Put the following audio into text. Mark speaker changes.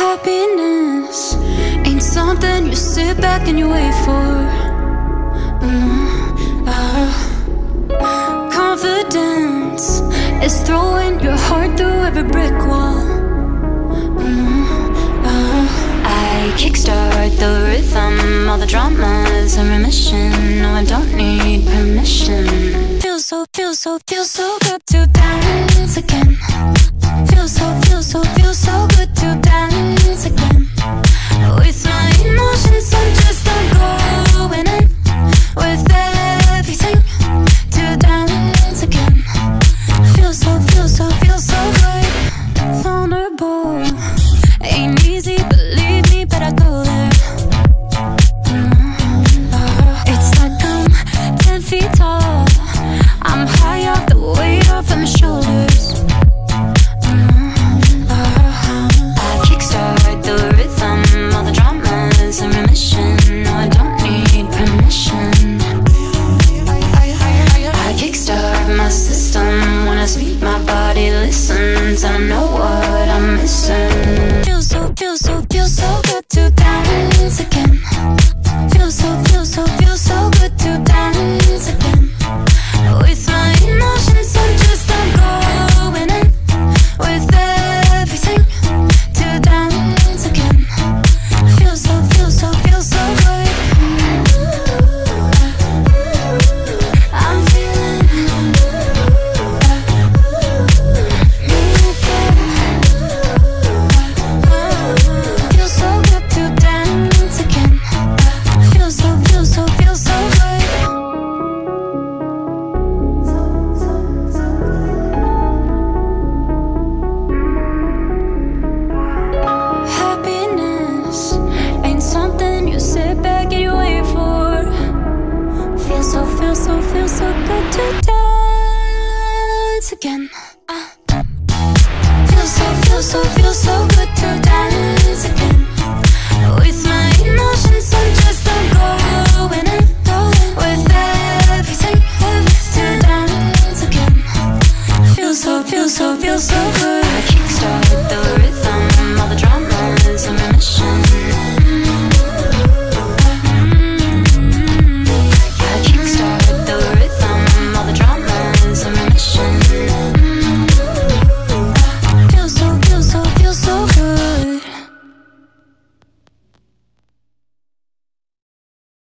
Speaker 1: Happiness ain't something you sit back and you wait for. Mm, ah. Confidence is throwing your heart through every brick wall. Mm, ah. I kickstart the rhythm, all the dramas in remission. No, I don't need permission. Feels so, feels so, feels so good to dance again. Feels so, feels so, feels so so, feels feel so, feel so so, feels so good to dance again ah. uh. Feels so, feels so, feels so good to dance again